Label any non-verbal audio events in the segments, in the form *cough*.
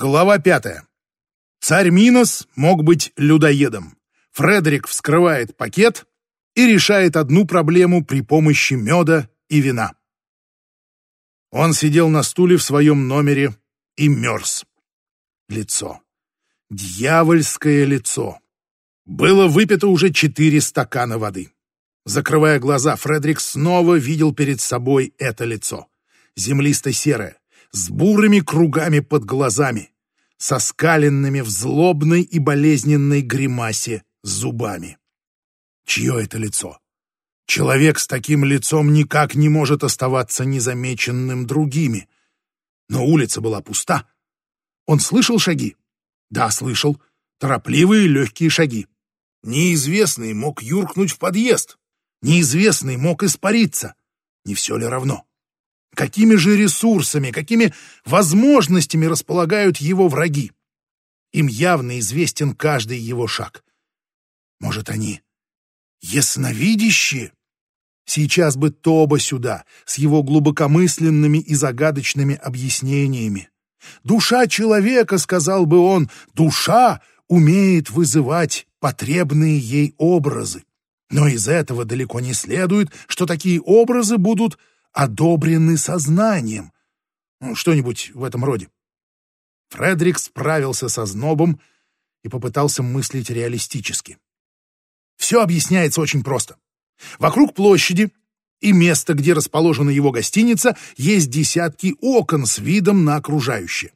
Глава пятая. Царь Минос мог быть людоедом. Фредерик вскрывает пакет и решает одну проблему при помощи меда и вина. Он сидел на стуле в своем номере и мерз. Лицо. Дьявольское лицо. Было выпито уже четыре стакана воды. Закрывая глаза, Фредерик снова видел перед собой это лицо. Землисто-серое, с бурыми кругами под глазами, со скаленными в злобной и болезненной гримасе зубами. Чье это лицо? Человек с таким лицом никак не может оставаться незамеченным другими. Но улица была пуста. Он слышал шаги? Да, слышал. Торопливые легкие шаги. Неизвестный мог юркнуть в подъезд. Неизвестный мог испариться. Не все ли равно? Какими же ресурсами, какими возможностями располагают его враги? Им явно известен каждый его шаг. Может, они ясновидящие? Сейчас бы Тоба сюда, с его глубокомысленными и загадочными объяснениями. Душа человека, сказал бы он, душа умеет вызывать потребные ей образы. Но из этого далеко не следует, что такие образы будут одобрены сознанием. Ну, что-нибудь в этом роде. Фредерик справился со знобом и попытался мыслить реалистически. Все объясняется очень просто. Вокруг площади и места, где расположена его гостиница, есть десятки окон с видом на окружающее.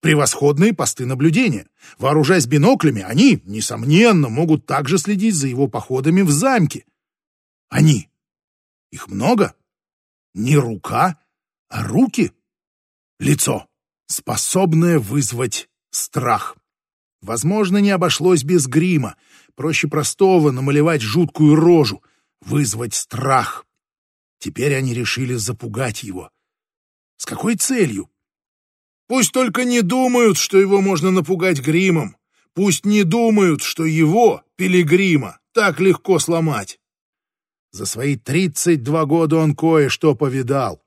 Превосходные посты наблюдения. Вооружаясь биноклями, они, несомненно, могут также следить за его походами в замке. Они. Их много? Не рука, а руки. Лицо, способное вызвать страх. Возможно, не обошлось без грима. Проще простого намалевать жуткую рожу, вызвать страх. Теперь они решили запугать его. С какой целью? Пусть только не думают, что его можно напугать гримом. Пусть не думают, что его, пилигрима, так легко сломать. За свои 32 года он кое-что повидал.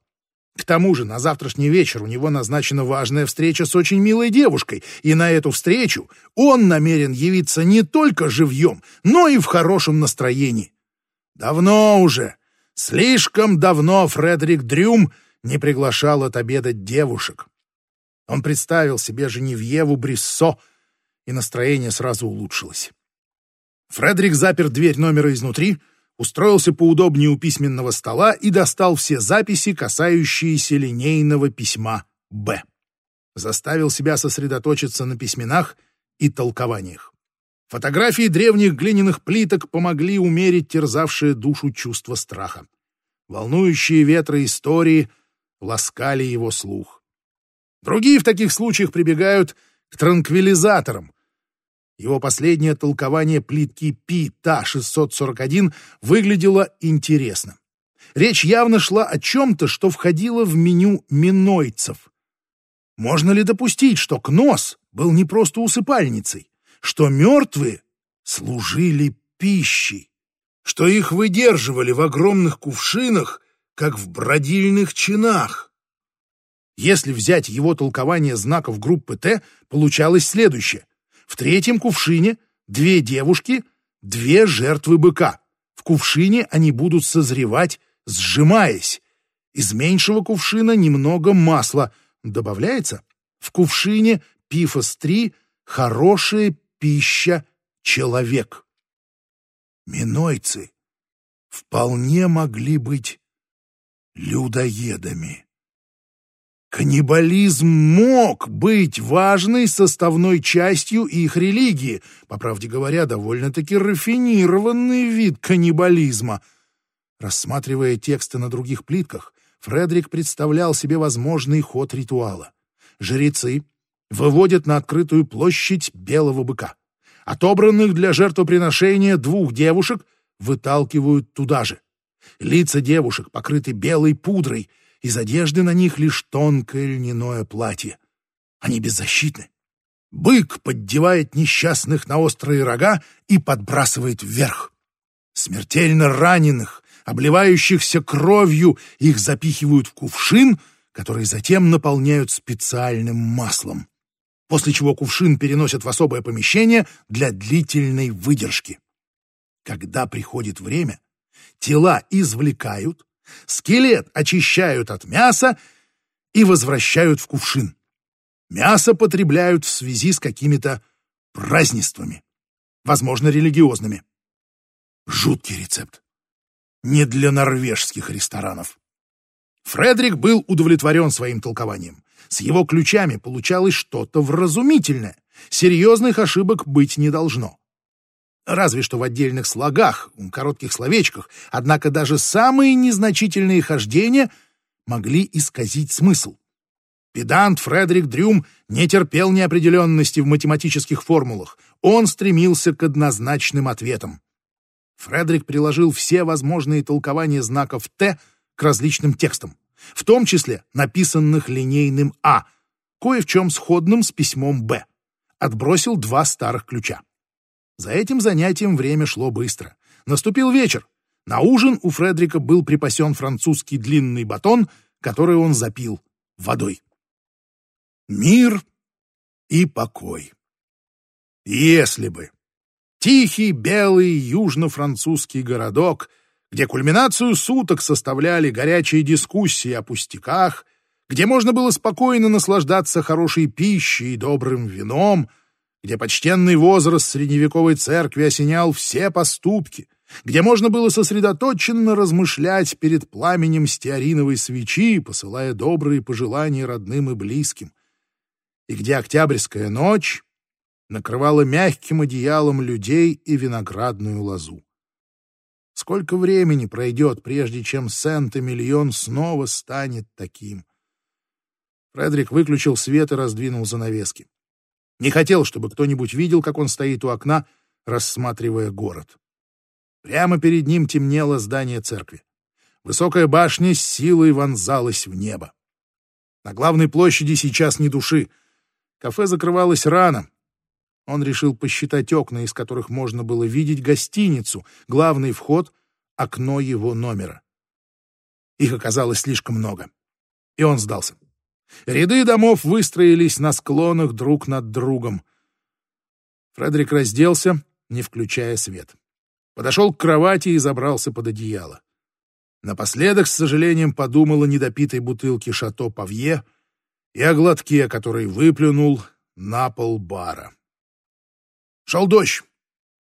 К тому же на завтрашний вечер у него назначена важная встреча с очень милой девушкой, и на эту встречу он намерен явиться не только живьем, но и в хорошем настроении. Давно уже, слишком давно Фредерик Дрюм не приглашал отобедать девушек. Он представил себе Женевьеву Бриссо, и настроение сразу улучшилось. Фредерик запер дверь номера изнутри, устроился поудобнее у письменного стола и достал все записи, касающиеся линейного письма «Б». Заставил себя сосредоточиться на письменах и толкованиях. Фотографии древних глиняных плиток помогли умерить терзавшее душу чувство страха. Волнующие ветры истории ласкали его слух. Другие в таких случаях прибегают к транквилизаторам, его последнее толкование плитки Пи-Та-641 выглядело интересно. Речь явно шла о чем-то, что входило в меню минойцев. Можно ли допустить, что Кнос был не просто усыпальницей, что мертвые служили пищей, что их выдерживали в огромных кувшинах, как в бродильных чинах? Если взять его толкование знаков группы Т, получалось следующее. В третьем кувшине две девушки, две жертвы быка. В кувшине они будут созревать, сжимаясь. Из меньшего кувшина немного масла добавляется. В кувшине пифос-3 хорошая пища человек. Минойцы вполне могли быть людоедами. Каннибализм мог быть важной составной частью их религии, по правде говоря, довольно-таки рафинированный вид каннибализма. Рассматривая тексты на других плитках, Фредерик представлял себе возможный ход ритуала. Жрецы выводят на открытую площадь белого быка. Отобранных для жертвоприношения двух девушек выталкивают туда же. Лица девушек покрыты белой пудрой — из одежды на них лишь тонкое льняное платье. Они беззащитны. Бык поддевает несчастных на острые рога и подбрасывает вверх. Смертельно раненых, обливающихся кровью, их запихивают в кувшин, который затем наполняют специальным маслом, после чего кувшин переносят в особое помещение для длительной выдержки. Когда приходит время, тела извлекают, скелет очищают от мяса и возвращают в кувшин. Мясо потребляют в связи с какими-то празднествами, возможно, религиозными. Жуткий рецепт. Не для норвежских ресторанов. Фредерик был удовлетворен своим толкованием. С его ключами получалось что-то вразумительное. Серьезных ошибок быть не должно. Разве что в отдельных слогах, коротких словечках, однако даже самые незначительные хождения могли исказить смысл. Педант Фредерик Дрюм не терпел неопределенности в математических формулах. Он стремился к однозначным ответам. Фредерик приложил все возможные толкования знаков «Т» к различным текстам, в том числе написанных линейным «А», кое в чем сходным с письмом «Б». Отбросил два старых ключа. За этим занятием время шло быстро. Наступил вечер. На ужин у Фредерика был припасен французский длинный батон, который он запил водой. Мир и покой. Если бы. Тихий, белый, южно-французский городок, где кульминацию суток составляли горячие дискуссии о пустяках, где можно было спокойно наслаждаться хорошей пищей и добрым вином, где почтенный возраст средневековой церкви осенял все поступки, где можно было сосредоточенно размышлять перед пламенем стеариновой свечи, посылая добрые пожелания родным и близким, и где октябрьская ночь накрывала мягким одеялом людей и виноградную лозу. Сколько времени пройдет, прежде чем Сент-Эмильон снова станет таким? Фредерик выключил свет и раздвинул занавески. Не хотел, чтобы кто-нибудь видел, как он стоит у окна, рассматривая город. Прямо перед ним темнело здание церкви. Высокая башня с силой вонзалась в небо. На главной площади сейчас ни души. Кафе закрывалось рано. Он решил посчитать окна, из которых можно было видеть гостиницу, главный вход, окно его номера. Их оказалось слишком много. И он сдался. Ряды домов выстроились на склонах друг над другом. Фредерик разделся, не включая свет. Подошел к кровати и забрался под одеяло. Напоследок, с сожалением, подумал о недопитой бутылке «Шато Павье» и о глотке, который выплюнул на пол бара. Шел дождь.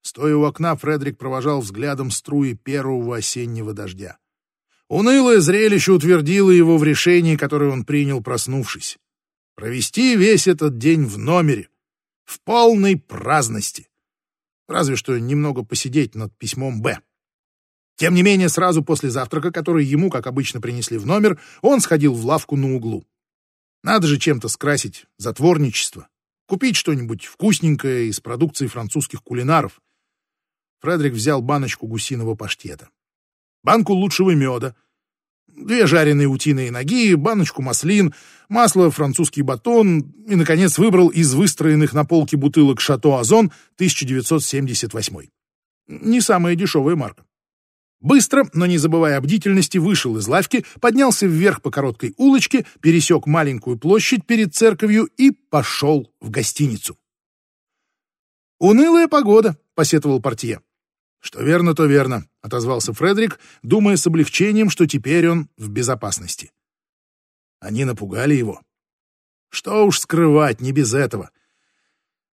Стоя у окна, Фредерик провожал взглядом струи первого осеннего дождя. Унылое зрелище утвердило его в решении, которое он принял, проснувшись. Провести весь этот день в номере, в полной праздности. Разве что немного посидеть над письмом «Б». Тем не менее, сразу после завтрака, который ему, как обычно, принесли в номер, он сходил в лавку на углу. Надо же чем-то скрасить затворничество, купить что-нибудь вкусненькое из продукции французских кулинаров. Фредерик взял баночку гусиного паштета банку лучшего меда, две жареные утиные ноги, баночку маслин, масло, французский батон и, наконец, выбрал из выстроенных на полке бутылок «Шато Озон» 1978. Не самая дешевая марка. Быстро, но не забывая о бдительности, вышел из лавки, поднялся вверх по короткой улочке, пересек маленькую площадь перед церковью и пошел в гостиницу. «Унылая погода», — посетовал портье. «Что верно, то верно», — отозвался Фредерик, думая с облегчением, что теперь он в безопасности. Они напугали его. Что уж скрывать, не без этого.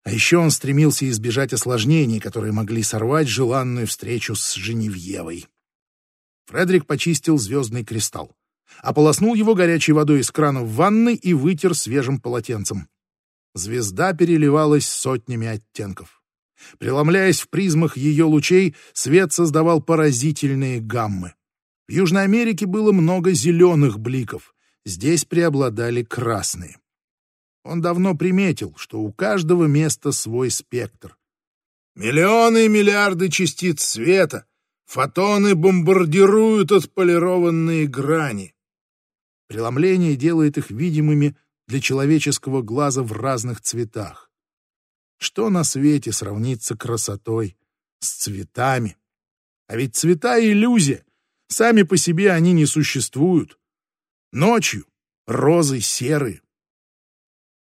А еще он стремился избежать осложнений, которые могли сорвать желанную встречу с Женевьевой. Фредерик почистил звездный кристалл, ополоснул его горячей водой из крана в ванной и вытер свежим полотенцем. Звезда переливалась сотнями оттенков. Преломляясь в призмах ее лучей, свет создавал поразительные гаммы. В Южной Америке было много зеленых бликов, здесь преобладали красные. Он давно приметил, что у каждого места свой спектр. Миллионы и миллиарды частиц света, фотоны бомбардируют отполированные грани. Преломление делает их видимыми для человеческого глаза в разных цветах. Что на свете сравнится красотой с цветами? А ведь цвета — иллюзия. Сами по себе они не существуют. Ночью, розы серы.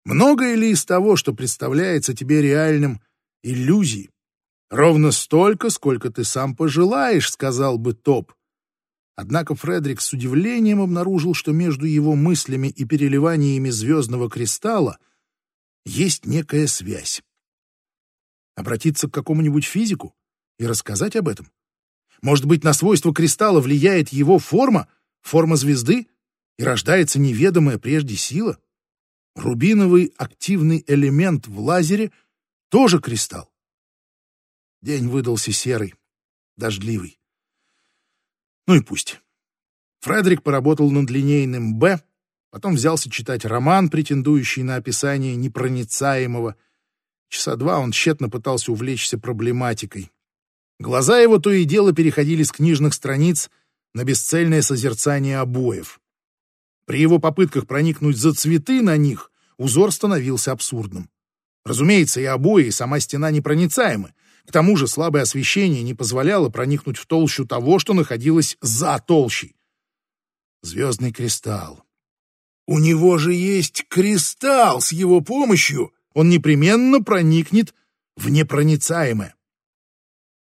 Многое ли из того, что представляется тебе реальным, иллюзий? Ровно столько, сколько ты сам пожелаешь, сказал бы Топ. Однако Фредерик с удивлением обнаружил, что между его мыслями и переливаниями звездного кристалла есть некая связь. Обратиться к какому-нибудь физику и рассказать об этом? Может быть, на свойства кристалла влияет его форма, форма звезды, и рождается неведомая прежде сила? Рубиновый активный элемент в лазере тоже кристалл. День выдался серый, дождливый. Ну и пусть. Фредерик поработал над линейным «Б», потом взялся читать роман, претендующий на описание непроницаемого. Часа два он тщетно пытался увлечься проблематикой. Глаза его то и дело переходили с книжных страниц на бесцельное созерцание обоев. При его попытках проникнуть за цветы на них узор становился абсурдным. Разумеется, и обои, и сама стена непроницаемы. К тому же слабое освещение не позволяло проникнуть в толщу того, что находилось за толщей. Звездный кристалл. У него же есть кристалл, с его помощью он непременно проникнет в непроницаемое.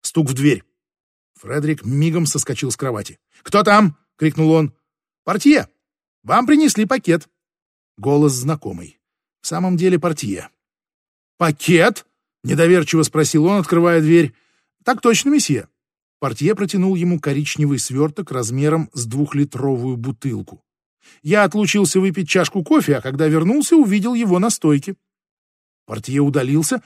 Стук в дверь. Фредерик мигом соскочил с кровати. «Кто там?» — крикнул он. «Портье!» Вам принесли пакет. Голос знакомый. В самом деле портье. Пакет? Недоверчиво спросил он, открывая дверь. Так точно, месье. Портье протянул ему коричневый сверток размером с двухлитровую бутылку. Я отлучился выпить чашку кофе, а когда вернулся, увидел его на стойке. Портье удалился,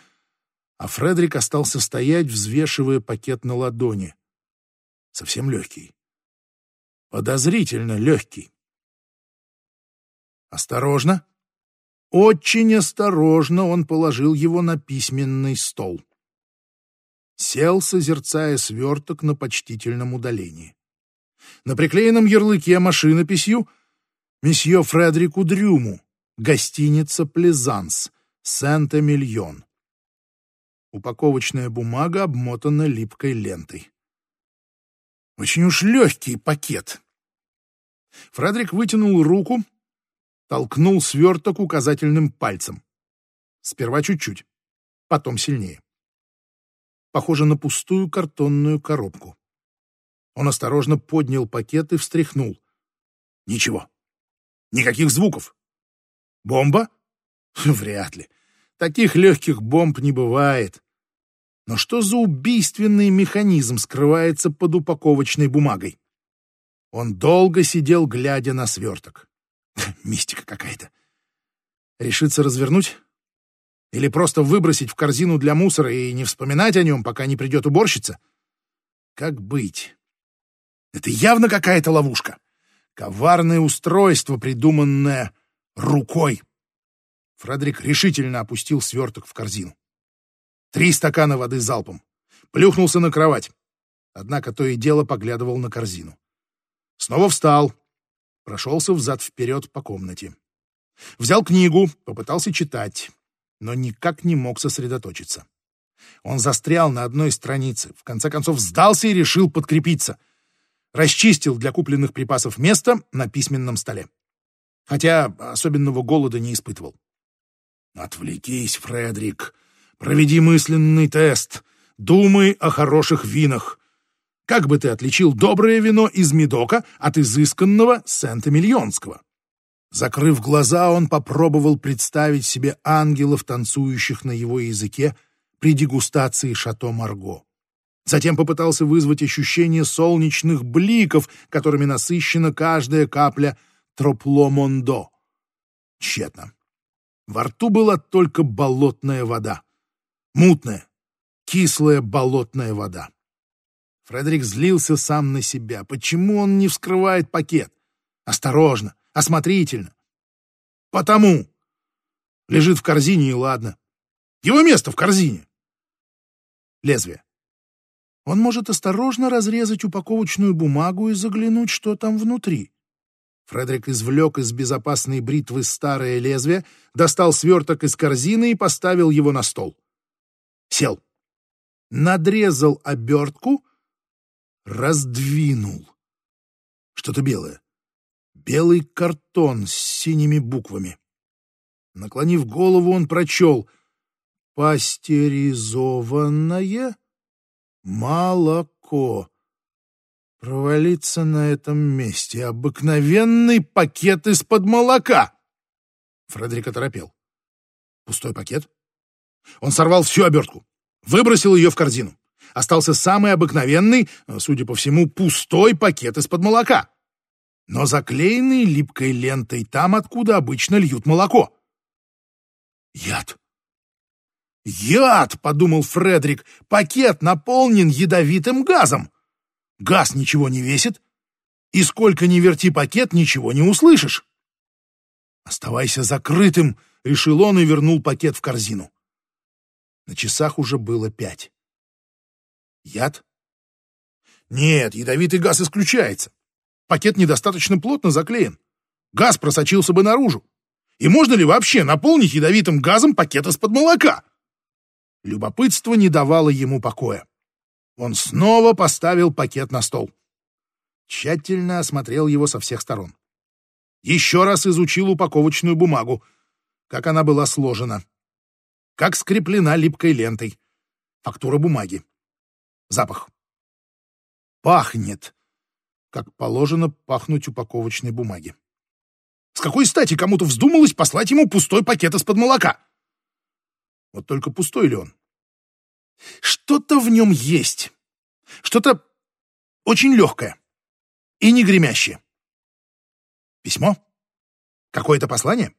а Фредерик остался стоять, взвешивая пакет на ладони. Совсем легкий. Подозрительно легкий. Осторожно, очень осторожно он положил его на письменный стол. Сел, созерцая сверток на почтительном удалении. На приклеенном ярлыке машинописью «Месье Фредерику Дрюму, гостиница «Плезанс», Сент-Эмильон». Упаковочная бумага обмотана липкой лентой. Очень уж легкий пакет. Фредерик вытянул руку, толкнул сверток указательным пальцем. Сперва чуть-чуть, потом сильнее. Похоже на пустую картонную коробку. Он осторожно поднял пакет и встряхнул. Ничего. Никаких звуков. Бомба? *laughs* Вряд ли. Таких легких бомб не бывает. Но что за убийственный механизм скрывается под упаковочной бумагой? Он долго сидел, глядя на сверток. *laughs* Мистика какая-то. Решиться развернуть? Или просто выбросить в корзину для мусора и не вспоминать о нем, пока не придет уборщица? Как быть? Это явно какая-то ловушка. Коварное устройство, придуманное рукой. Фредерик решительно опустил сверток в корзину. Три стакана воды залпом. Плюхнулся на кровать. Однако то и дело поглядывал на корзину. Снова встал, прошелся взад-вперед по комнате. Взял книгу, попытался читать, но никак не мог сосредоточиться. Он застрял на одной странице, в конце концов сдался и решил подкрепиться. Расчистил для купленных припасов место на письменном столе. Хотя особенного голода не испытывал. «Отвлекись, Фредерик. Проведи мысленный тест. Думай о хороших винах. Как бы ты отличил доброе вино из Медока от изысканного Сент-Эмильонского? Закрыв глаза, он попробовал представить себе ангелов, танцующих на его языке при дегустации Шато Марго. Затем попытался вызвать ощущение солнечных бликов, которыми насыщена каждая капля тропло-мондо. Тщетно. Во рту была только болотная вода. Мутная, кислая болотная вода. Фредерик злился сам на себя. Почему он не вскрывает пакет? Осторожно, осмотрительно. Потому. Лежит в корзине, и ладно. Его место в корзине. Лезвие. Он может осторожно разрезать упаковочную бумагу и заглянуть, что там внутри. Фредерик извлек из безопасной бритвы старое лезвие, достал сверток из корзины и поставил его на стол. Сел. Надрезал обертку раздвинул. Что-то белое. белый картон с синими буквами. Наклонив голову, он прочел «Пастеризованное молоко». Провалиться на этом месте. Обыкновенный пакет из-под молока. Фредерик оторопел. Пустой пакет? Он сорвал всю обертку, выбросил ее в корзину. Остался самый обыкновенный, судя по всему, пустой пакет из-под молока. Но заклеенный липкой лентой там, откуда обычно льют молоко. Яд. «Яд!» — подумал Фредерик. «Пакет наполнен ядовитым газом. Газ ничего не весит, и сколько ни верти пакет, ничего не услышишь». «Оставайся закрытым», — решил он и вернул пакет в корзину. На часах уже было пять. Яд? Нет, ядовитый газ исключается. Пакет недостаточно плотно заклеен. Газ просочился бы наружу. И можно ли вообще наполнить ядовитым газом пакет из-под молока? Любопытство не давало ему покоя. Он снова поставил пакет на стол. Тщательно осмотрел его со всех сторон. Еще раз изучил упаковочную бумагу, как она была сложена, как скреплена липкой лентой, фактура бумаги, запах. Пахнет, как положено пахнуть упаковочной бумаги. С какой стати кому-то вздумалось послать ему пустой пакет из-под молока? Вот только пустой ли он? Что-то в нем есть. Что-то очень легкое и не гремящее. Письмо? Какое-то послание?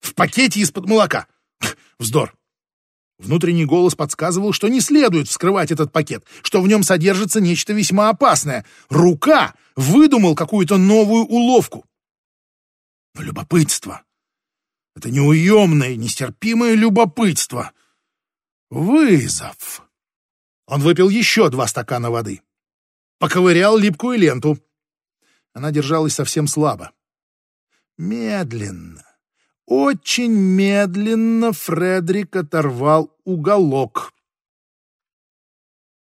В пакете из-под молока. *laughs* Вздор. Внутренний голос подсказывал, что не следует вскрывать этот пакет, что в нем содержится нечто весьма опасное. Рука выдумал какую-то новую уловку. Но любопытство. Это неуемное, нестерпимое любопытство. Вызов. Он выпил еще два стакана воды. Поковырял липкую ленту. Она держалась совсем слабо. Медленно, очень медленно Фредерик оторвал уголок.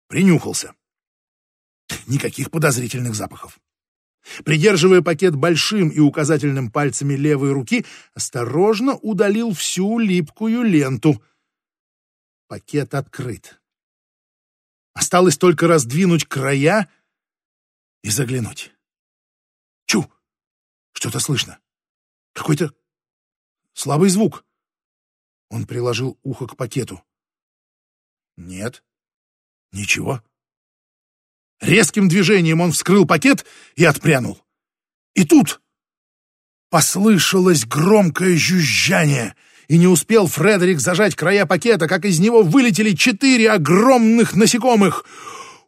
Принюхался. Никаких подозрительных запахов. Придерживая пакет большим и указательным пальцами левой руки, осторожно удалил всю липкую ленту. Пакет открыт. Осталось только раздвинуть края и заглянуть. Чу! Что-то слышно. Какой-то слабый звук. Он приложил ухо к пакету. Нет. Ничего. Резким движением он вскрыл пакет и отпрянул. И тут послышалось громкое жужжание, и не успел Фредерик зажать края пакета, как из него вылетели четыре огромных насекомых.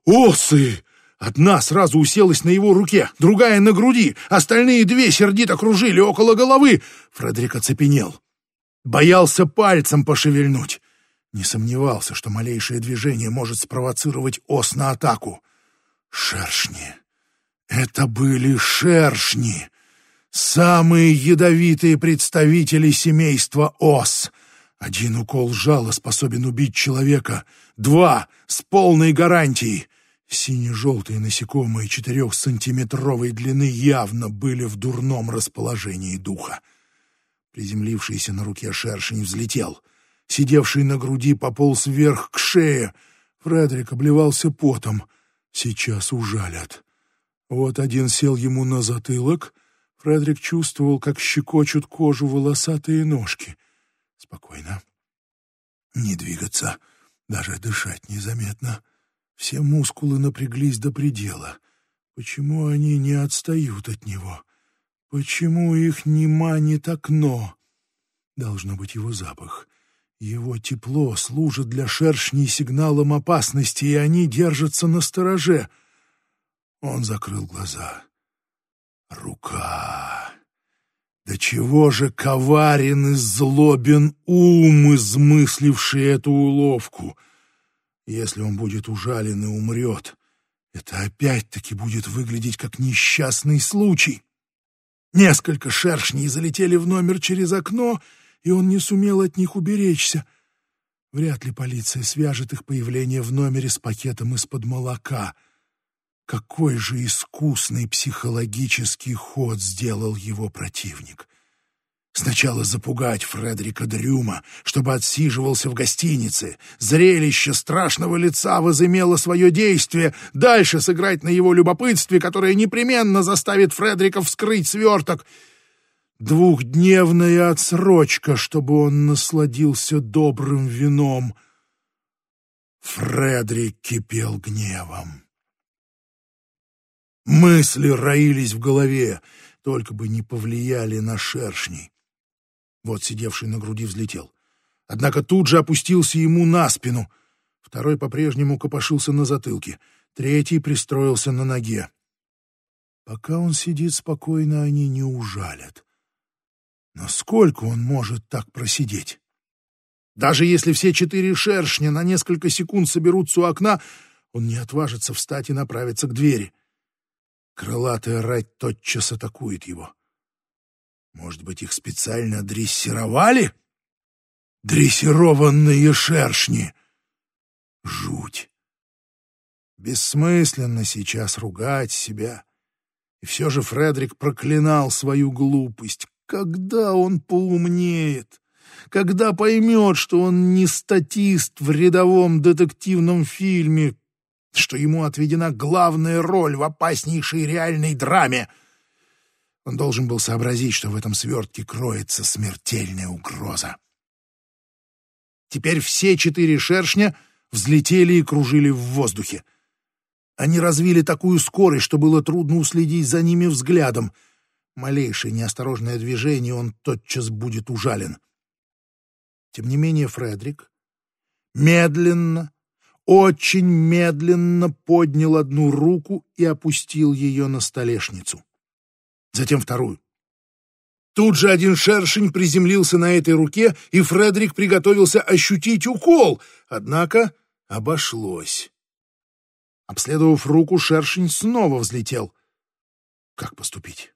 «Осы!» Одна сразу уселась на его руке, другая — на груди, остальные две сердито кружили около головы. Фредерик оцепенел. Боялся пальцем пошевельнуть. Не сомневался, что малейшее движение может спровоцировать ос на атаку. Шершни. Это были шершни. Самые ядовитые представители семейства ос. Один укол жала способен убить человека. Два — с полной гарантией. Сине-желтые насекомые четырехсантиметровой длины явно были в дурном расположении духа. Приземлившийся на руке шершень взлетел. Сидевший на груди пополз вверх к шее. Фредерик обливался потом. Сейчас ужалят. Вот один сел ему на затылок. Фредерик чувствовал, как щекочут кожу волосатые ножки. Спокойно. Не двигаться, даже дышать незаметно. Все мускулы напряглись до предела. Почему они не отстают от него? Почему их не манит окно? Должно быть его запах. Его тепло служит для шершней сигналом опасности, и они держатся на стороже. Он закрыл глаза. Рука. Да чего же коварен и злобен ум, измысливший эту уловку — если он будет ужален и умрет, это опять-таки будет выглядеть как несчастный случай. Несколько шершней залетели в номер через окно, и он не сумел от них уберечься. Вряд ли полиция свяжет их появление в номере с пакетом из-под молока. Какой же искусный психологический ход сделал его противник. Сначала запугать Фредерика Дрюма, чтобы отсиживался в гостинице. Зрелище страшного лица возымело свое действие. Дальше сыграть на его любопытстве, которое непременно заставит Фредерика вскрыть сверток. Двухдневная отсрочка, чтобы он насладился добрым вином. Фредерик кипел гневом. Мысли роились в голове, только бы не повлияли на шершней. Вот сидевший на груди взлетел. Однако тут же опустился ему на спину. Второй по-прежнему копошился на затылке. Третий пристроился на ноге. Пока он сидит спокойно, они не ужалят. Но сколько он может так просидеть? Даже если все четыре шершня на несколько секунд соберутся у окна, он не отважится встать и направиться к двери. Крылатая рать тотчас атакует его. Может быть, их специально дрессировали? Дрессированные шершни! Жуть! Бессмысленно сейчас ругать себя. И все же Фредерик проклинал свою глупость. Когда он поумнеет? Когда поймет, что он не статист в рядовом детективном фильме, что ему отведена главная роль в опаснейшей реальной драме — он должен был сообразить, что в этом свертке кроется смертельная угроза. Теперь все четыре шершня взлетели и кружили в воздухе. Они развили такую скорость, что было трудно уследить за ними взглядом. Малейшее неосторожное движение, он тотчас будет ужален. Тем не менее Фредерик медленно, очень медленно поднял одну руку и опустил ее на столешницу затем вторую. Тут же один шершень приземлился на этой руке, и Фредерик приготовился ощутить укол, однако обошлось. Обследовав руку, шершень снова взлетел. Как поступить?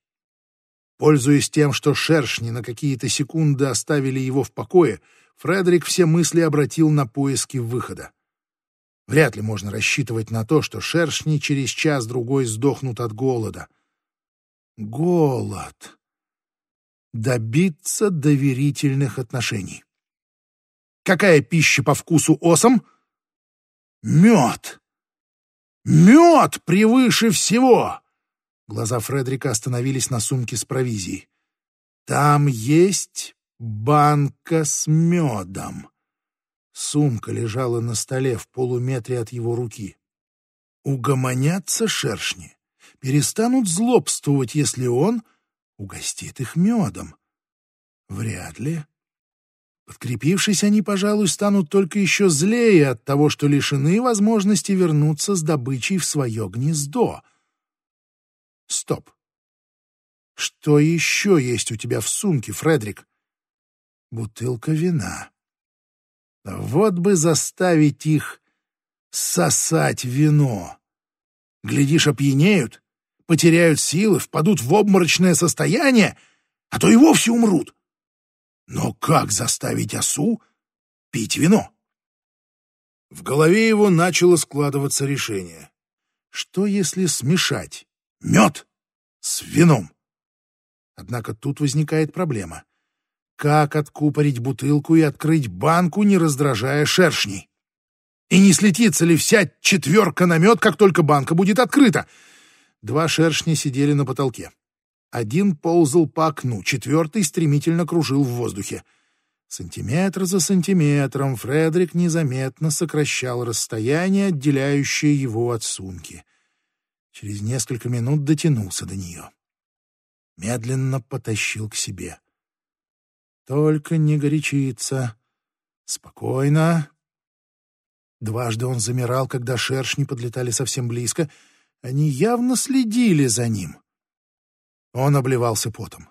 Пользуясь тем, что шершни на какие-то секунды оставили его в покое, Фредерик все мысли обратил на поиски выхода. Вряд ли можно рассчитывать на то, что шершни через час-другой сдохнут от голода — Голод. Добиться доверительных отношений. Какая пища по вкусу осам? Мед. Мед превыше всего. Глаза Фредрика остановились на сумке с провизией. Там есть банка с медом. Сумка лежала на столе в полуметре от его руки. Угомонятся шершни перестанут злобствовать, если он угостит их медом? Вряд ли. Подкрепившись, они, пожалуй, станут только еще злее от того, что лишены возможности вернуться с добычей в свое гнездо. Стоп. Что еще есть у тебя в сумке, Фредерик? Бутылка вина. Вот бы заставить их сосать вино. Глядишь, опьянеют потеряют силы, впадут в обморочное состояние, а то и вовсе умрут. Но как заставить осу пить вино? В голове его начало складываться решение. Что если смешать мед с вином? Однако тут возникает проблема. Как откупорить бутылку и открыть банку, не раздражая шершней? И не слетится ли вся четверка на мед, как только банка будет открыта? Два шершня сидели на потолке. Один ползал по окну, четвертый стремительно кружил в воздухе. Сантиметр за сантиметром Фредерик незаметно сокращал расстояние, отделяющее его от сумки. Через несколько минут дотянулся до нее. Медленно потащил к себе. Только не горячиться. Спокойно. Дважды он замирал, когда шершни подлетали совсем близко — они явно следили за ним. Он обливался потом.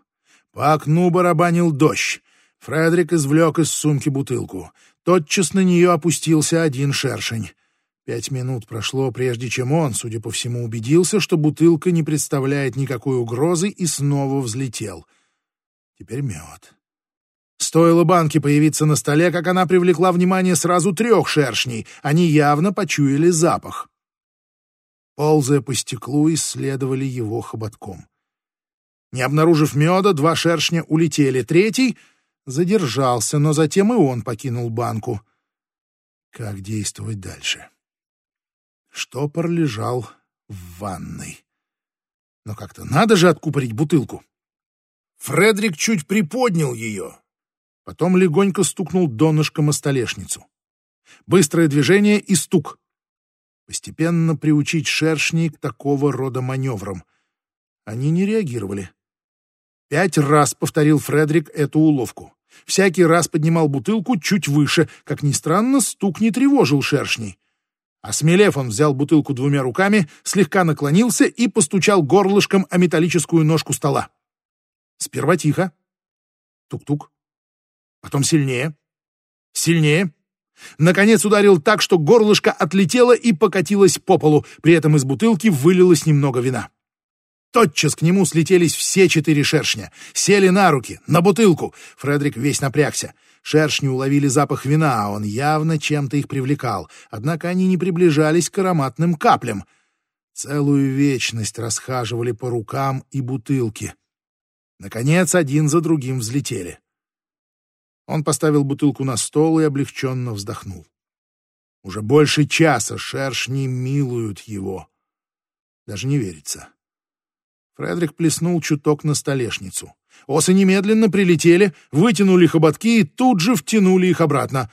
По окну барабанил дождь. Фредерик извлек из сумки бутылку. Тотчас на нее опустился один шершень. Пять минут прошло, прежде чем он, судя по всему, убедился, что бутылка не представляет никакой угрозы и снова взлетел. Теперь мед. Стоило банке появиться на столе, как она привлекла внимание сразу трех шершней. Они явно почуяли запах. ползая по стеклу, исследовали его хоботком. Не обнаружив меда, два шершня улетели. Третий задержался, но затем и он покинул банку. Как действовать дальше? Штопор лежал в ванной. Но как-то надо же откупорить бутылку. Фредерик чуть приподнял ее. Потом легонько стукнул донышком о столешницу. Быстрое движение и стук. Постепенно приучить шершней к такого рода маневрам. Они не реагировали. Пять раз повторил Фредерик эту уловку. Всякий раз поднимал бутылку чуть выше. Как ни странно, стук не тревожил шершней. Осмелев, он взял бутылку двумя руками, слегка наклонился и постучал горлышком о металлическую ножку стола. Сперва тихо. Тук-тук. Потом сильнее. Сильнее. Наконец ударил так, что горлышко отлетело и покатилось по полу. При этом из бутылки вылилось немного вина. Тотчас к нему слетелись все четыре шершня. Сели на руки, на бутылку. Фредерик весь напрягся. Шершни уловили запах вина, а он явно чем-то их привлекал. Однако они не приближались к ароматным каплям. Целую вечность расхаживали по рукам и бутылке. Наконец, один за другим взлетели. Он поставил бутылку на стол и облегченно вздохнул. Уже больше часа шершни милуют его. Даже не верится. Фредерик плеснул чуток на столешницу. Осы немедленно прилетели, вытянули хоботки и тут же втянули их обратно.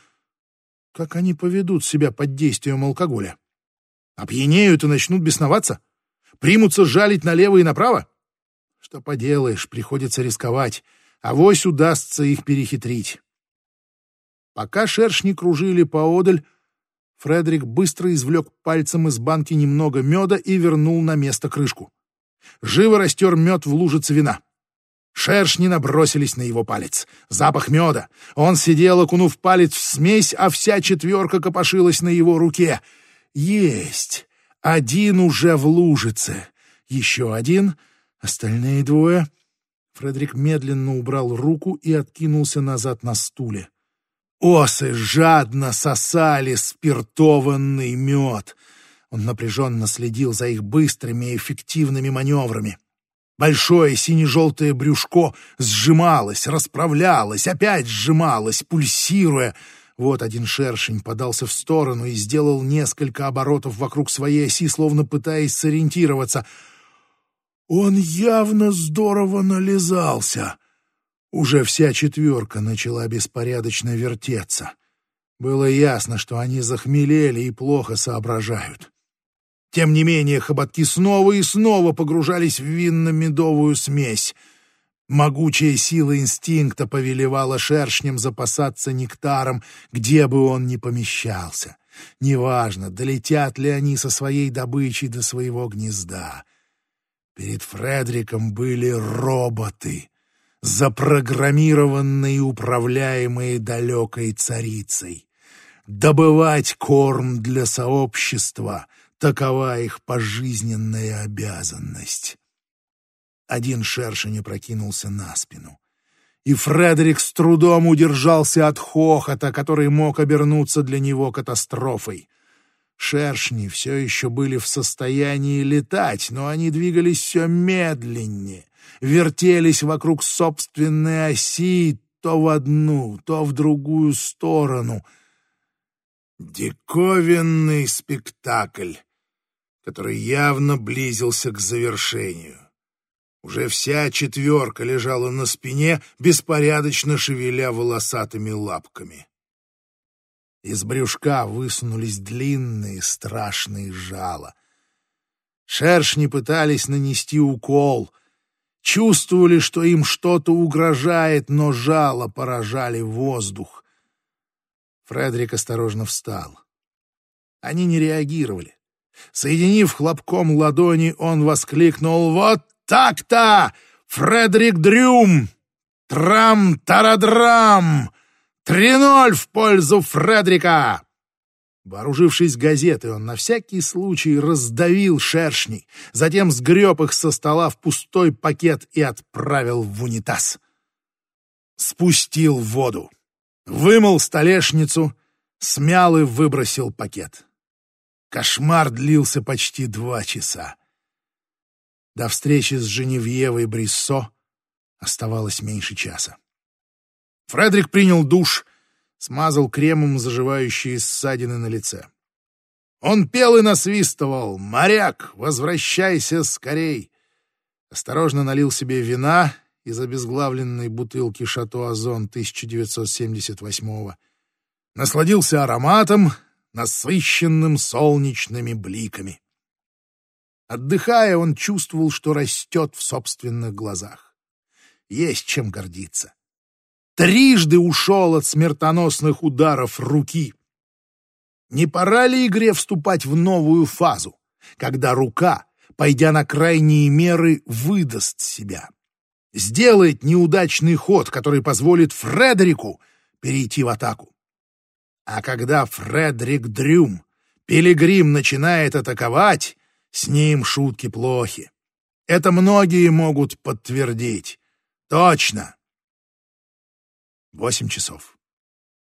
Как они поведут себя под действием алкоголя? Опьянеют и начнут бесноваться? Примутся жалить налево и направо? Что поделаешь, приходится рисковать. Авось удастся их перехитрить. Пока шершни кружили поодаль, Фредерик быстро извлек пальцем из банки немного меда и вернул на место крышку живо растер мед в лужице вина. Шершни набросились на его палец. Запах меда. Он сидел, окунув палец в смесь, а вся четверка копошилась на его руке. Есть! Один уже в лужице. Еще один. Остальные двое. Фредерик медленно убрал руку и откинулся назад на стуле. Осы жадно сосали спиртованный мед. Он напряженно следил за их быстрыми и эффективными маневрами. Большое сине-желтое брюшко сжималось, расправлялось, опять сжималось, пульсируя. Вот один шершень подался в сторону и сделал несколько оборотов вокруг своей оси, словно пытаясь сориентироваться. Он явно здорово нализался. Уже вся четверка начала беспорядочно вертеться. Было ясно, что они захмелели и плохо соображают. Тем не менее, хоботки снова и снова погружались в винно-медовую смесь. Могучая сила инстинкта повелевала шершням запасаться нектаром, где бы он ни помещался. Неважно, долетят ли они со своей добычей до своего гнезда. Перед Фредриком были роботы, запрограммированные и управляемые далекой царицей. Добывать корм для сообщества — Такова их пожизненная обязанность. Один шершень опрокинулся на спину. И Фредерик с трудом удержался от хохота, который мог обернуться для него катастрофой. Шершни все еще были в состоянии летать, но они двигались все медленнее, вертелись вокруг собственной оси то в одну, то в другую сторону. Диковинный спектакль который явно близился к завершению. Уже вся четверка лежала на спине, беспорядочно шевеля волосатыми лапками. Из брюшка высунулись длинные страшные жала. Шершни пытались нанести укол, чувствовали, что им что-то угрожает, но жало поражали воздух. Фредерик осторожно встал. Они не реагировали. Соединив хлопком ладони, он воскликнул «Вот так-то! Фредерик Дрюм! Трам-тарадрам! Три ноль в пользу Фредерика!» Вооружившись газетой, он на всякий случай раздавил шершней, затем сгреб их со стола в пустой пакет и отправил в унитаз. Спустил воду, вымыл столешницу, смял и выбросил пакет. Кошмар длился почти два часа. До встречи с Женевьевой Бриссо оставалось меньше часа. Фредерик принял душ, смазал кремом заживающие ссадины на лице. Он пел и насвистывал «Моряк, возвращайся скорей!» Осторожно налил себе вина из обезглавленной бутылки «Шато Озон» 1978-го. Насладился ароматом, насыщенным солнечными бликами. Отдыхая, он чувствовал, что растет в собственных глазах. Есть чем гордиться. Трижды ушел от смертоносных ударов руки. Не пора ли игре вступать в новую фазу, когда рука, пойдя на крайние меры, выдаст себя? Сделает неудачный ход, который позволит Фредерику перейти в атаку. А когда Фредерик Дрюм, пилигрим, начинает атаковать, с ним шутки плохи. Это многие могут подтвердить. Точно. Восемь часов.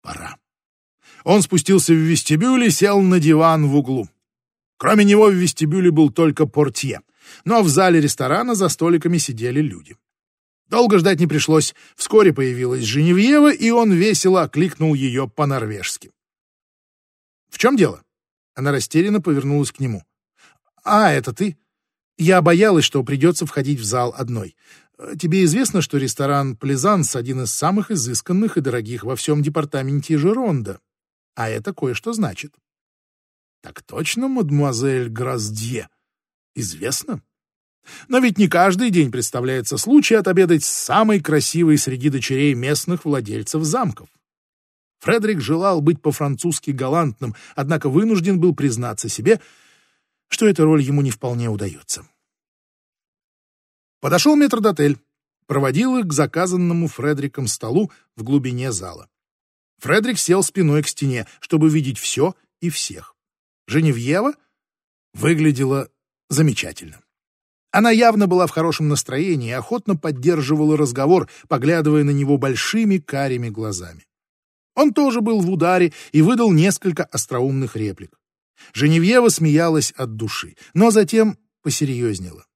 Пора. Он спустился в вестибюль и сел на диван в углу. Кроме него в вестибюле был только портье, но в зале ресторана за столиками сидели люди. Долго ждать не пришлось. Вскоре появилась Женевьева, и он весело окликнул ее по-норвежски. «В чем дело?» Она растерянно повернулась к нему. «А, это ты? Я боялась, что придется входить в зал одной. Тебе известно, что ресторан «Плезанс» — один из самых изысканных и дорогих во всем департаменте Жеронда?» А это кое-что значит. Так точно, мадемуазель Гроздье? Известно. Но ведь не каждый день представляется случай отобедать с самой красивой среди дочерей местных владельцев замков. Фредерик желал быть по-французски галантным, однако вынужден был признаться себе, что эта роль ему не вполне удается. Подошел метрдотель, проводил их к заказанному Фредериком столу в глубине зала. Фредерик сел спиной к стене, чтобы видеть все и всех. Женевьева выглядела замечательно. Она явно была в хорошем настроении и охотно поддерживала разговор, поглядывая на него большими карими глазами. Он тоже был в ударе и выдал несколько остроумных реплик. Женевьева смеялась от души, но затем посерьезнела.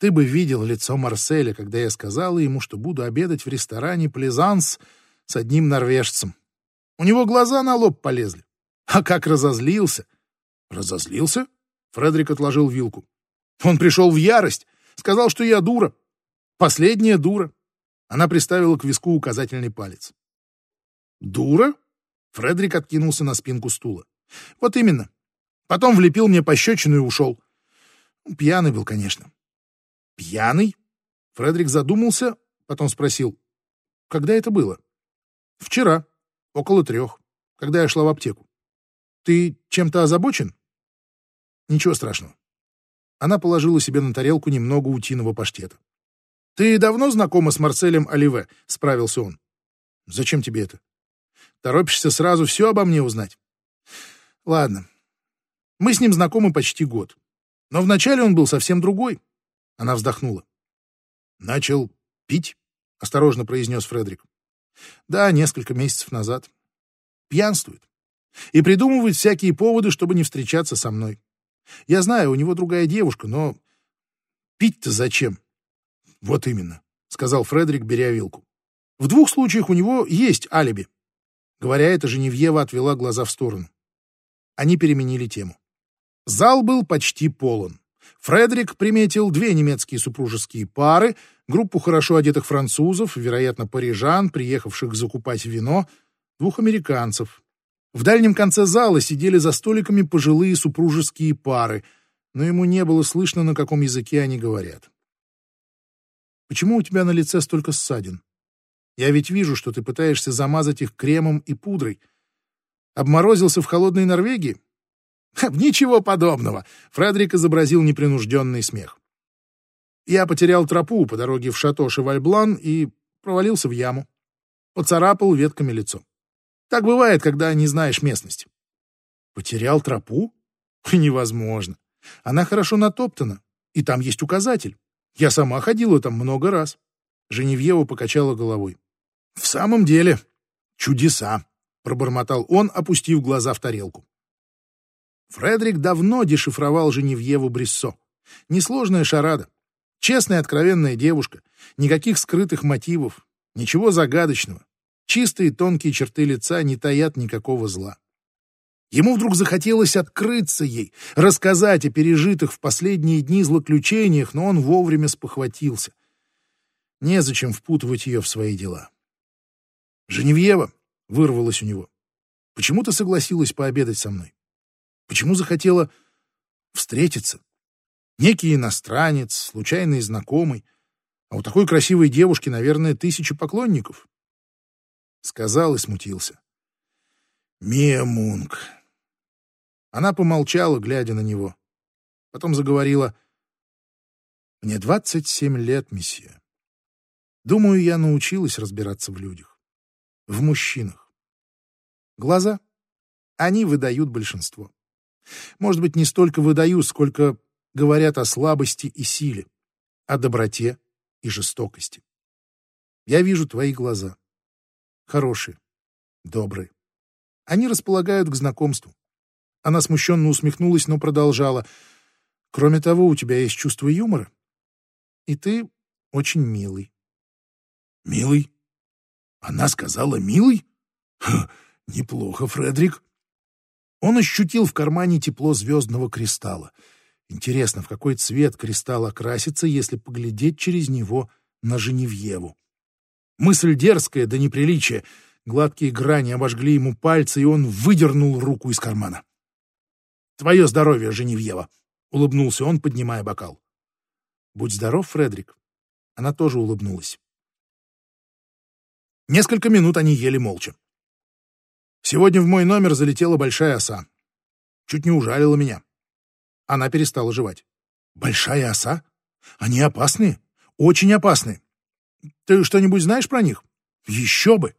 Ты бы видел лицо Марселя, когда я сказала ему, что буду обедать в ресторане «Плезанс» с одним норвежцем. У него глаза на лоб полезли. А как разозлился! Разозлился? Фредерик отложил вилку. Он пришел в ярость, сказал, что я дура. Последняя дура. Она приставила к виску указательный палец. Дура? Фредерик откинулся на спинку стула. Вот именно. Потом влепил мне пощечину и ушел. Пьяный был, конечно. Пьяный? Фредерик задумался, потом спросил. Когда это было? Вчера, около трех, когда я шла в аптеку. Ты чем-то озабочен? Ничего страшного. Она положила себе на тарелку немного утиного паштета. «Ты давно знакома с Марселем Оливе?» — справился он. «Зачем тебе это? Торопишься сразу все обо мне узнать?» «Ладно. Мы с ним знакомы почти год. Но вначале он был совсем другой». Она вздохнула. «Начал пить?» — осторожно произнес Фредерик. Да, несколько месяцев назад. Пьянствует. И придумывает всякие поводы, чтобы не встречаться со мной. Я знаю, у него другая девушка, но пить-то зачем? Вот именно, сказал Фредерик, беря вилку. В двух случаях у него есть алиби. Говоря это, Женевьева отвела глаза в сторону. Они переменили тему. Зал был почти полон. Фредерик приметил две немецкие супружеские пары, группу хорошо одетых французов, вероятно, парижан, приехавших закупать вино, двух американцев. В дальнем конце зала сидели за столиками пожилые супружеские пары, но ему не было слышно, на каком языке они говорят. «Почему у тебя на лице столько ссадин? Я ведь вижу, что ты пытаешься замазать их кремом и пудрой. Обморозился в холодной Норвегии?» Ничего подобного. Фредерик изобразил непринужденный смех. Я потерял тропу по дороге в шато Шевальблан и провалился в яму. Поцарапал ветками лицо. Так бывает, когда не знаешь местности. Потерял тропу? *laughs* Невозможно. Она хорошо натоптана, и там есть указатель. Я сама ходила там много раз. Женевьева покачала головой. В самом деле, чудеса, пробормотал он, опустив глаза в тарелку. Фредерик давно дешифровал Женевьеву Бриссо. Несложная шарада. Честная, откровенная девушка. Никаких скрытых мотивов. Ничего загадочного. Чистые тонкие черты лица не таят никакого зла. Ему вдруг захотелось открыться ей, рассказать о пережитых в последние дни злоключениях, но он вовремя спохватился. Незачем впутывать ее в свои дела. «Женевьева!» — вырвалась у него. «Почему ты согласилась пообедать со мной? Почему захотела встретиться? Некий иностранец, случайный знакомый, а у такой красивой девушки, наверное, тысячи поклонников». Сказал и смутился. «Мия Мунк, она помолчала, глядя на него. Потом заговорила. «Мне двадцать семь лет, месье. Думаю, я научилась разбираться в людях. В мужчинах. Глаза. Они выдают большинство. Может быть, не столько выдают, сколько говорят о слабости и силе, о доброте и жестокости. Я вижу твои глаза. Хорошие, добрые. Они располагают к знакомству. Она смущенно усмехнулась, но продолжала. «Кроме того, у тебя есть чувство юмора. И ты очень милый». «Милый? Она сказала милый? Ха, неплохо, Фредерик». Он ощутил в кармане тепло звездного кристалла. Интересно, в какой цвет кристалл окрасится, если поглядеть через него на Женевьеву. Мысль дерзкая до неприличия. Гладкие грани обожгли ему пальцы, и он выдернул руку из кармана. Твое здоровье, Женевьева!» — улыбнулся он, поднимая бокал. «Будь здоров, Фредерик!» Она тоже улыбнулась. Несколько минут они ели молча. Сегодня в мой номер залетела большая оса. Чуть не ужалила меня. Она перестала жевать. «Большая оса? Они опасные? Очень опасные. Ты что-нибудь знаешь про них? Еще бы!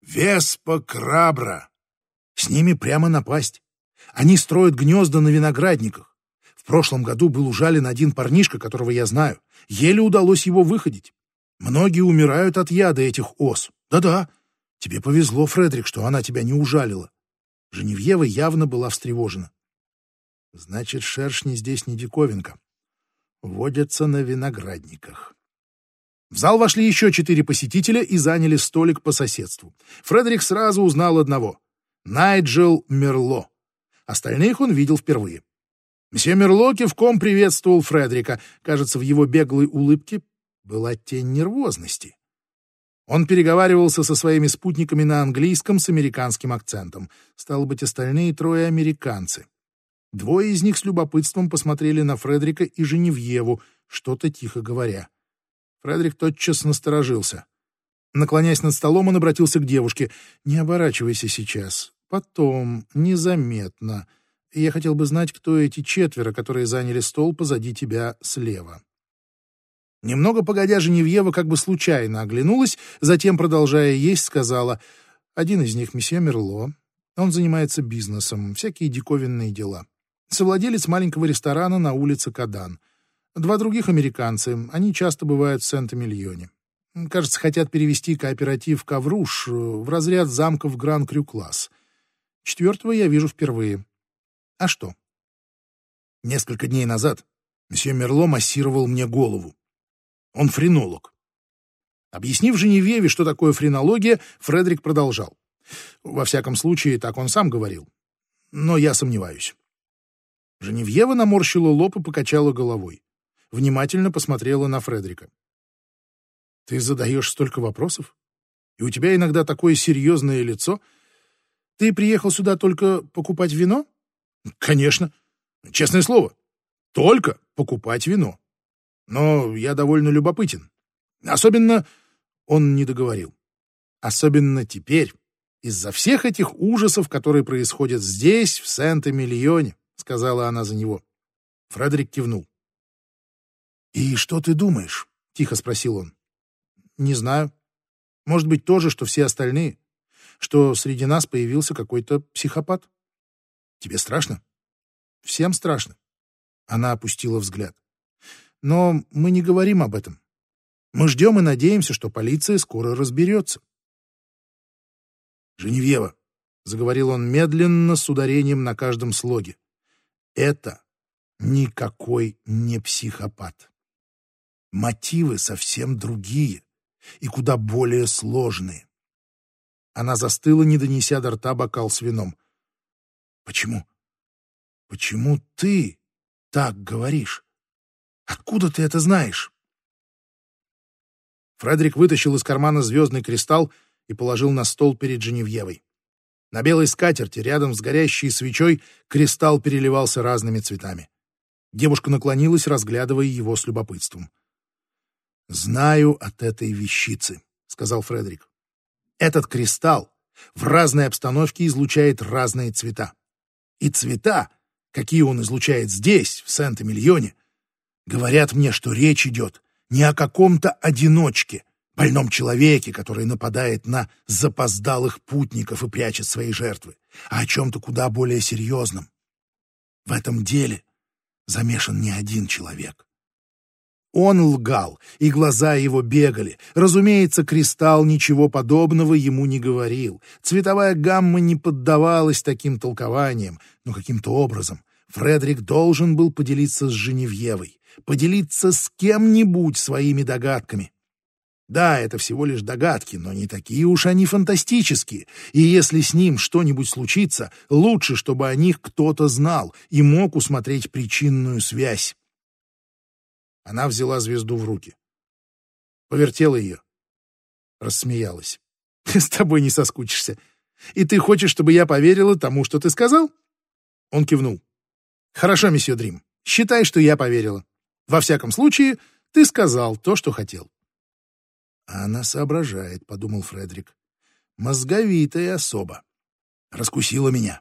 Веспа крабра. С ними прямо напасть. Они строят гнезда на виноградниках. В прошлом году был ужален один парнишка, которого я знаю. Еле удалось его выходить. Многие умирают от яда этих ос. Да-да. Тебе повезло, Фредерик, что она тебя не ужалила. Женевьева явно была встревожена. Значит, шершни здесь не диковинка. Водятся на виноградниках. В зал вошли еще четыре посетителя и заняли столик по соседству. Фредерик сразу узнал одного — Найджел Мерло. Остальных он видел впервые. Мсье Мерло кивком приветствовал Фредерика. Кажется, в его беглой улыбке была тень нервозности. Он переговаривался со своими спутниками на английском с американским акцентом. Стало быть, остальные трое американцы. Двое из них с любопытством посмотрели на Фредерика и Женевьеву, что-то тихо говоря. Фредерик тотчас насторожился. Наклоняясь над столом, он обратился к девушке. «Не оборачивайся сейчас. Потом, незаметно. Я хотел бы знать, кто эти четверо, которые заняли стол позади тебя слева. Немного погодя, Женевьева как бы случайно оглянулась, затем, продолжая есть, сказала, «Один из них — месье Мерло. Он занимается бизнесом, всякие диковинные дела. Совладелец маленького ресторана на улице Кадан. Два других американцы, они часто бывают в Сент-Эмильоне. Кажется, хотят перевести кооператив «Ковруш» в разряд замков Гран-Крю-класс. Четвертого я вижу впервые. А что? Несколько дней назад месье Мерло массировал мне голову. Он френолог. Объяснив Женевьеве, что такое френология, Фредерик продолжал. Во всяком случае, так он сам говорил. Но я сомневаюсь. Женевьева наморщила лоб и покачала головой. Внимательно посмотрела на Фредерика. «Ты задаешь столько вопросов? И у тебя иногда такое серьезное лицо, ты приехал сюда только покупать вино? Конечно. Честное слово. Только покупать вино. Но я довольно любопытен. Особенно... Он не договорил. Особенно теперь, из-за всех этих ужасов, которые происходят здесь, в Сент-Эмильоне, сказала она за него. Фредерик кивнул. «И что ты думаешь?» — тихо спросил он. «Не знаю. Может быть, то же, что все остальные что среди нас появился какой-то психопат. Тебе страшно? Всем страшно. Она опустила взгляд. Но мы не говорим об этом. Мы ждем и надеемся, что полиция скоро разберется. Женевьева, — заговорил он медленно, с ударением на каждом слоге. Это никакой не психопат. Мотивы совсем другие и куда более сложные. Она застыла, не донеся до рта бокал с вином. «Почему? Почему ты так говоришь? Откуда ты это знаешь?» Фредерик вытащил из кармана звездный кристалл и положил на стол перед Женевьевой. На белой скатерти, рядом с горящей свечой, кристалл переливался разными цветами. Девушка наклонилась, разглядывая его с любопытством. «Знаю от этой вещицы», — сказал Фредерик. «Этот кристалл в разной обстановке излучает разные цвета. И цвета, какие он излучает здесь, в Сент-Эмильоне, говорят мне, что речь идет не о каком-то одиночке, больном человеке, который нападает на запоздалых путников и прячет свои жертвы, а о чем-то куда более серьезном. В этом деле замешан не один человек. Он лгал, и глаза его бегали. Разумеется, кристалл ничего подобного ему не говорил. Цветовая гамма не поддавалась таким толкованиям, но каким-то образом Фредерик должен был поделиться с Женевьевой, поделиться с кем-нибудь своими догадками. Да, это всего лишь догадки, но не такие уж они фантастические. И если с ним что-нибудь случится, лучше, чтобы о них кто-то знал и мог усмотреть причинную связь. Она взяла звезду в руки. Повертела ее. Рассмеялась. *laughs* «С тобой не соскучишься. И ты хочешь, чтобы я поверила тому, что ты сказал?» Он кивнул. «Хорошо, месье Дрим. Считай, что я поверила. Во всяком случае, ты сказал то, что хотел». Она соображает, подумал Фредерик. Мозговитая особа. Раскусила меня.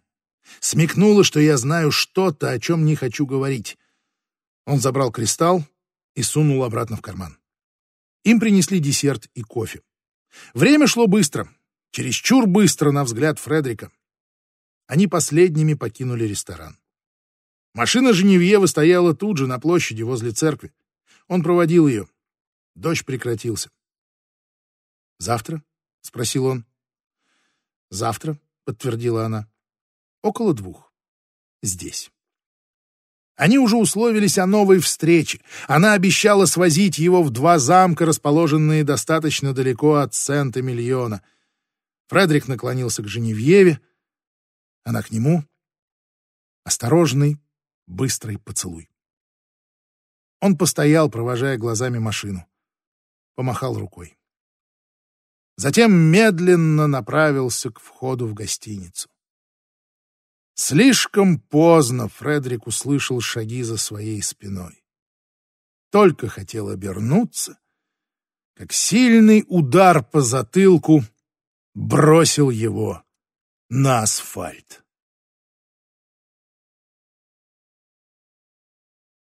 Смекнула, что я знаю что-то, о чем не хочу говорить. Он забрал кристалл и сунул обратно в карман. Им принесли десерт и кофе. Время шло быстро, чересчур быстро, на взгляд Фредерика. Они последними покинули ресторан. Машина Женевьевы стояла тут же, на площади, возле церкви. Он проводил ее. Дождь прекратился. «Завтра?» — спросил он. «Завтра», — подтвердила она. «Около двух. Здесь». Они уже условились о новой встрече. Она обещала свозить его в два замка, расположенные достаточно далеко от Сент-Эмильона. Фредерик наклонился к Женевьеве, она к нему. Осторожный, быстрый поцелуй. Он постоял, провожая глазами машину. Помахал рукой затем медленно направился к входу в гостиницу. Слишком поздно Фредерик услышал шаги за своей спиной. Только хотел обернуться, как сильный удар по затылку бросил его на асфальт.